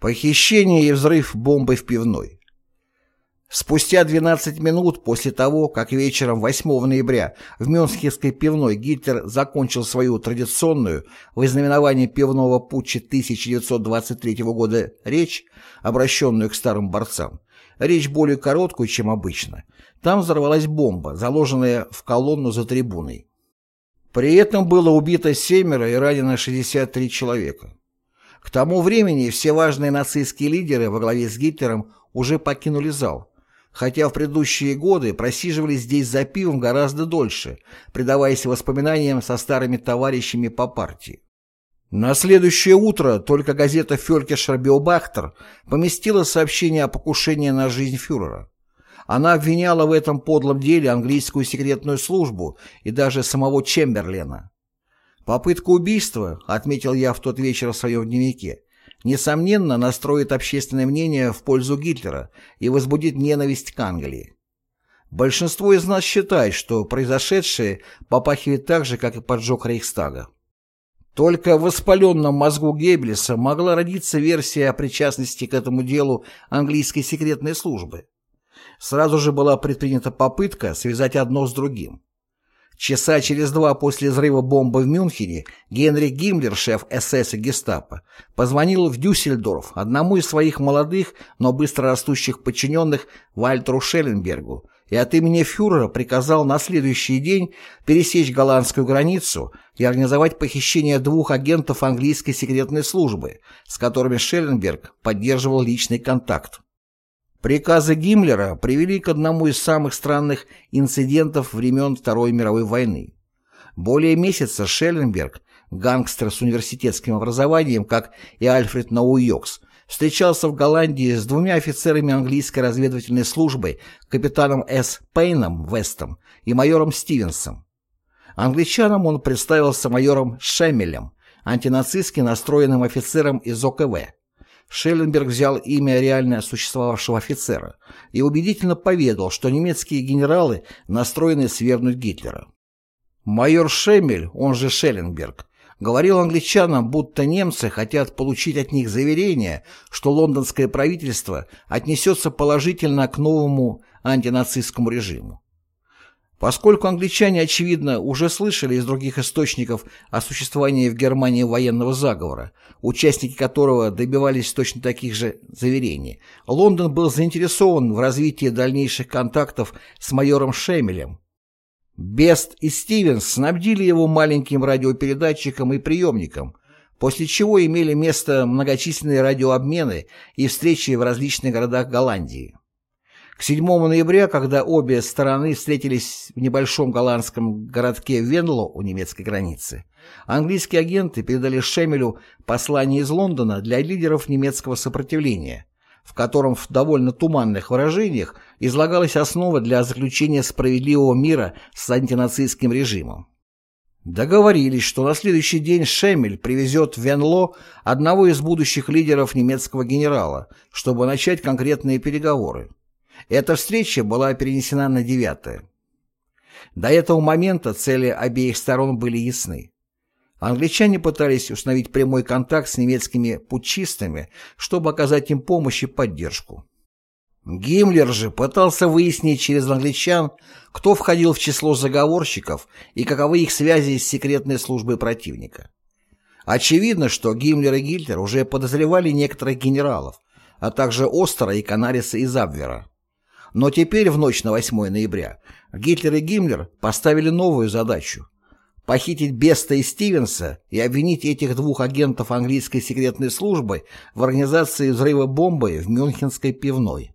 Похищение и взрыв бомбы в пивной. Спустя 12 минут после того, как вечером 8 ноября в Мюнхенской пивной Гитлер закончил свою традиционную в ознаменовании пивного путча 1923 года речь, обращенную к старым борцам, речь более короткую, чем обычно, там взорвалась бомба, заложенная в колонну за трибуной. При этом было убито семеро и ранено 63 человека. К тому времени все важные нацистские лидеры во главе с Гитлером уже покинули зал, хотя в предыдущие годы просиживали здесь за пивом гораздо дольше, предаваясь воспоминаниям со старыми товарищами по партии. На следующее утро только газета «Фелькешер Биобахтер» поместила сообщение о покушении на жизнь фюрера. Она обвиняла в этом подлом деле английскую секретную службу и даже самого Чемберлена. Попытка убийства, отметил я в тот вечер в своем дневнике, несомненно настроит общественное мнение в пользу Гитлера и возбудит ненависть к Англии. Большинство из нас считает, что произошедшее попахивает так же, как и поджог Рейхстага. Только в воспаленном мозгу Геббельса могла родиться версия о причастности к этому делу английской секретной службы. Сразу же была предпринята попытка связать одно с другим. Часа через два после взрыва бомбы в Мюнхене Генрих Гиммлер, шеф СС и гестапо, позвонил в Дюссельдорф одному из своих молодых, но быстро растущих подчиненных Вальтеру Шелленбергу и от имени фюрера приказал на следующий день пересечь голландскую границу и организовать похищение двух агентов английской секретной службы, с которыми Шелленберг поддерживал личный контакт. Приказы Гиммлера привели к одному из самых странных инцидентов времен Второй мировой войны. Более месяца Шелленберг, гангстер с университетским образованием, как и Альфред Науйокс, встречался в Голландии с двумя офицерами английской разведывательной службы, капитаном С. Пейном Вестом и майором Стивенсом. Англичанам он представился майором Шеммелем, антинацистски настроенным офицером из ОКВ. Шелленберг взял имя реально существовавшего офицера и убедительно поведал, что немецкие генералы настроены свергнуть Гитлера. Майор Шемель, он же Шелленберг, говорил англичанам, будто немцы хотят получить от них заверение, что лондонское правительство отнесется положительно к новому антинацистскому режиму. Поскольку англичане, очевидно, уже слышали из других источников о существовании в Германии военного заговора, участники которого добивались точно таких же заверений, Лондон был заинтересован в развитии дальнейших контактов с майором Шемелем. Бест и Стивенс снабдили его маленьким радиопередатчиком и приемником, после чего имели место многочисленные радиообмены и встречи в различных городах Голландии. К 7 ноября, когда обе стороны встретились в небольшом голландском городке Венло у немецкой границы, английские агенты передали Шемелю послание из Лондона для лидеров немецкого сопротивления, в котором в довольно туманных выражениях излагалась основа для заключения справедливого мира с антинацистским режимом. Договорились, что на следующий день Шемель привезет в Венло одного из будущих лидеров немецкого генерала, чтобы начать конкретные переговоры. Эта встреча была перенесена на 9 До этого момента цели обеих сторон были ясны. Англичане пытались установить прямой контакт с немецкими путчистами, чтобы оказать им помощь и поддержку. Гиммлер же пытался выяснить через англичан, кто входил в число заговорщиков и каковы их связи с секретной службой противника. Очевидно, что Гиммлер и Гитлер уже подозревали некоторых генералов, а также Остера и Канариса из Абвера. Но теперь, в ночь на 8 ноября, Гитлер и Гиммлер поставили новую задачу – похитить Беста и Стивенса и обвинить этих двух агентов английской секретной службы в организации взрыва бомбы в Мюнхенской пивной.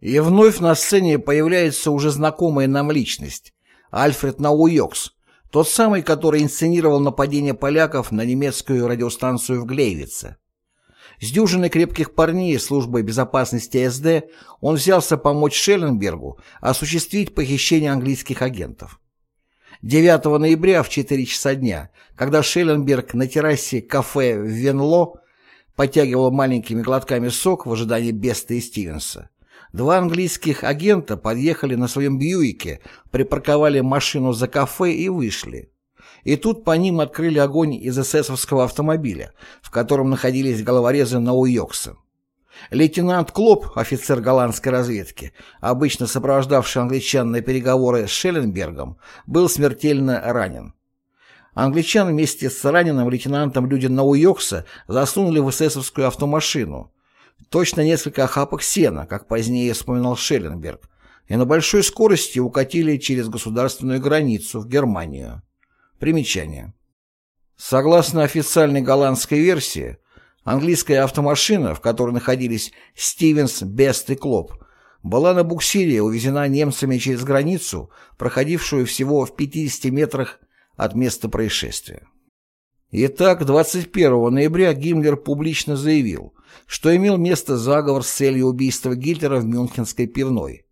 И вновь на сцене появляется уже знакомая нам личность – Альфред Науйокс, тот самый, который инсценировал нападение поляков на немецкую радиостанцию в Глейвице. С дюжиной крепких парней службы безопасности СД он взялся помочь Шелленбергу осуществить похищение английских агентов. 9 ноября в 4 часа дня, когда Шелленберг на террасе кафе в Венло подтягивал маленькими глотками сок в ожидании Беста и Стивенса, два английских агента подъехали на своем Бьюике, припарковали машину за кафе и вышли. И тут по ним открыли огонь из эсэсовского автомобиля, в котором находились головорезы Науйокса. Лейтенант Клоп, офицер голландской разведки, обычно сопровождавший англичан на переговоры с Шелленбергом, был смертельно ранен. Англичан вместе с раненым лейтенантом люди Науйокса засунули в эсэсовскую автомашину. Точно несколько охапок сена, как позднее вспоминал Шелленберг, и на большой скорости укатили через государственную границу в Германию. Примечание. Согласно официальной голландской версии, английская автомашина, в которой находились Стивенс, Бест и Клоп, была на буксире увезена немцами через границу, проходившую всего в 50 метрах от места происшествия. Итак, 21 ноября Гиммлер публично заявил, что имел место заговор с целью убийства Гитлера в Мюнхенской пивной.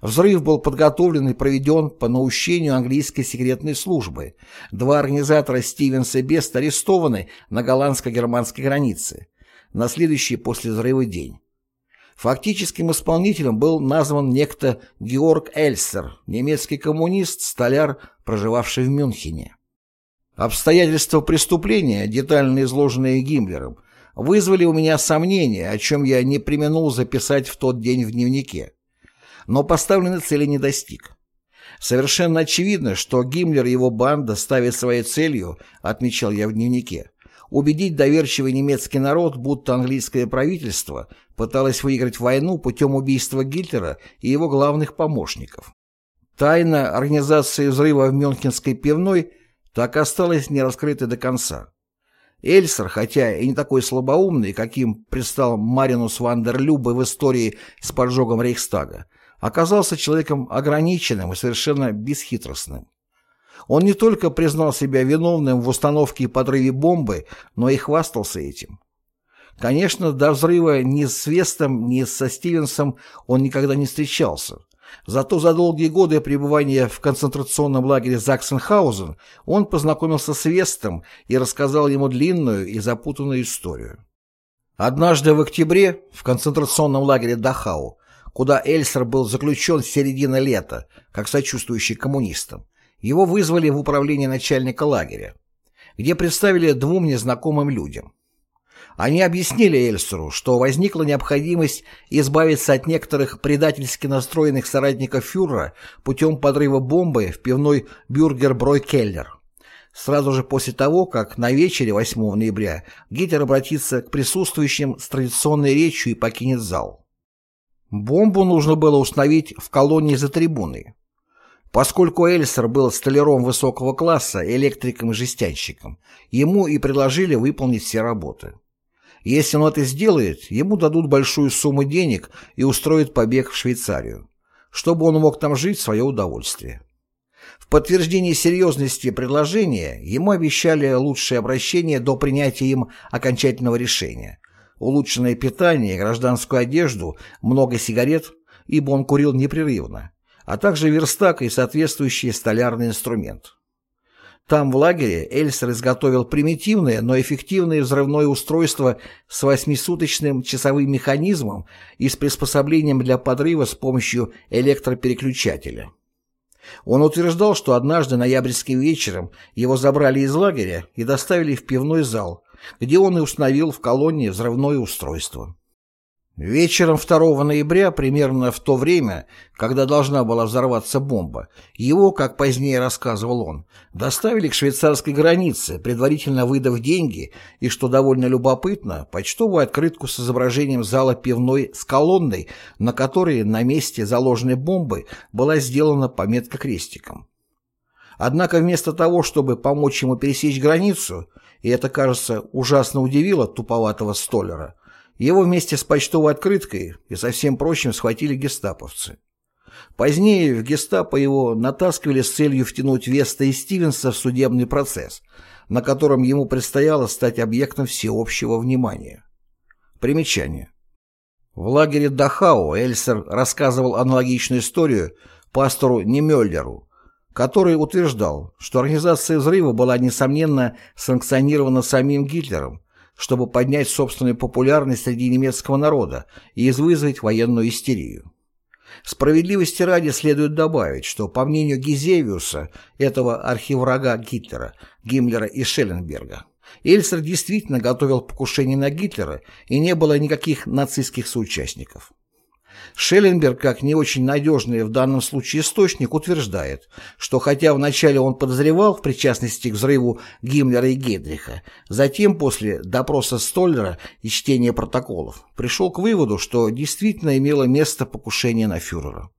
Взрыв был подготовлен и проведен по наущению английской секретной службы. Два организатора Стивенс и Бест арестованы на голландско-германской границе на следующий после взрыва день. Фактическим исполнителем был назван некто Георг Эльсер, немецкий коммунист, столяр, проживавший в Мюнхене. Обстоятельства преступления, детально изложенные Гиммлером, вызвали у меня сомнения, о чем я не применул записать в тот день в дневнике но поставленной цели не достиг. Совершенно очевидно, что Гиммлер и его банда ставят своей целью, отмечал я в дневнике, убедить доверчивый немецкий народ, будто английское правительство пыталось выиграть войну путем убийства Гитлера и его главных помощников. Тайна организации взрыва в Мюнхенской пивной так осталась не раскрытой до конца. Эльсер, хотя и не такой слабоумный, каким предстал Маринус Вандерлюбе в истории с поджогом Рейхстага, оказался человеком ограниченным и совершенно бесхитростным. Он не только признал себя виновным в установке и подрыве бомбы, но и хвастался этим. Конечно, до взрыва ни с Вестом, ни со Стивенсом он никогда не встречался. Зато за долгие годы пребывания в концентрационном лагере Заксенхаузен он познакомился с Вестом и рассказал ему длинную и запутанную историю. Однажды в октябре в концентрационном лагере Дахау куда Эльсер был заключен с середины лета, как сочувствующий коммунистам, его вызвали в управление начальника лагеря, где представили двум незнакомым людям. Они объяснили Эльсеру, что возникла необходимость избавиться от некоторых предательски настроенных соратников фюрера путем подрыва бомбы в пивной «Бюргер Брой Келлер». Сразу же после того, как на вечере 8 ноября Гитлер обратится к присутствующим с традиционной речью и покинет зал. Бомбу нужно было установить в колонии за трибуной. Поскольку Эльсер был столяром высокого класса, электриком и жестянщиком, ему и предложили выполнить все работы. Если он это сделает, ему дадут большую сумму денег и устроят побег в Швейцарию, чтобы он мог там жить в свое удовольствие. В подтверждение серьезности предложения ему обещали лучшее обращение до принятия им окончательного решения, улучшенное питание, гражданскую одежду, много сигарет, ибо он курил непрерывно, а также верстак и соответствующий столярный инструмент. Там, в лагере, Эльсер изготовил примитивное, но эффективное взрывное устройство с восьмисуточным часовым механизмом и с приспособлением для подрыва с помощью электропереключателя. Он утверждал, что однажды ноябрьским вечером его забрали из лагеря и доставили в пивной зал, где он и установил в колонии взрывное устройство. Вечером 2 ноября, примерно в то время, когда должна была взорваться бомба, его, как позднее рассказывал он, доставили к швейцарской границе, предварительно выдав деньги и, что довольно любопытно, почтовую открытку с изображением зала пивной с колонной, на которой на месте заложенной бомбы была сделана пометка крестиком. Однако вместо того, чтобы помочь ему пересечь границу, и это, кажется, ужасно удивило туповатого столера. Его вместе с почтовой открыткой и со всем прочим схватили гестаповцы. Позднее в гестапо его натаскивали с целью втянуть Веста и Стивенса в судебный процесс, на котором ему предстояло стать объектом всеобщего внимания. Примечание. В лагере Дахау Эльсер рассказывал аналогичную историю пастору Немёллеру, который утверждал, что организация взрыва была, несомненно, санкционирована самим Гитлером, чтобы поднять собственную популярность среди немецкого народа и вызвать военную истерию. Справедливости ради следует добавить, что, по мнению Гизевиуса, этого архиврага Гитлера, Гиммлера и Шелленберга, Эльсер действительно готовил покушение на Гитлера и не было никаких нацистских соучастников. Шелленберг, как не очень надежный в данном случае источник, утверждает, что хотя вначале он подозревал в причастности к взрыву Гиммлера и Гейдриха, затем после допроса Столлера и чтения протоколов пришел к выводу, что действительно имело место покушение на фюрера.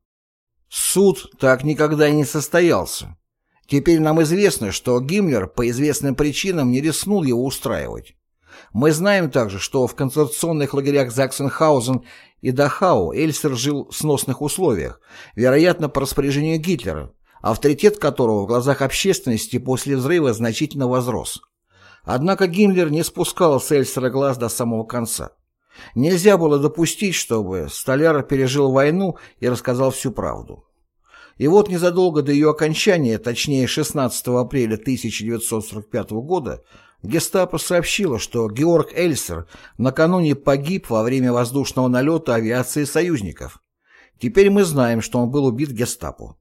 Суд так никогда и не состоялся. Теперь нам известно, что Гиммлер по известным причинам не рискнул его устраивать. Мы знаем также, что в концентрационных лагерях Заксенхаузен и Дахау Эльсер жил в сносных условиях, вероятно, по распоряжению Гитлера, авторитет которого в глазах общественности после взрыва значительно возрос. Однако Гиммлер не спускал с Эльсера глаз до самого конца. Нельзя было допустить, чтобы Столяр пережил войну и рассказал всю правду. И вот незадолго до ее окончания, точнее 16 апреля 1945 года, Гестапо сообщило, что Георг Эльсер накануне погиб во время воздушного налета авиации союзников. Теперь мы знаем, что он был убит гестапо.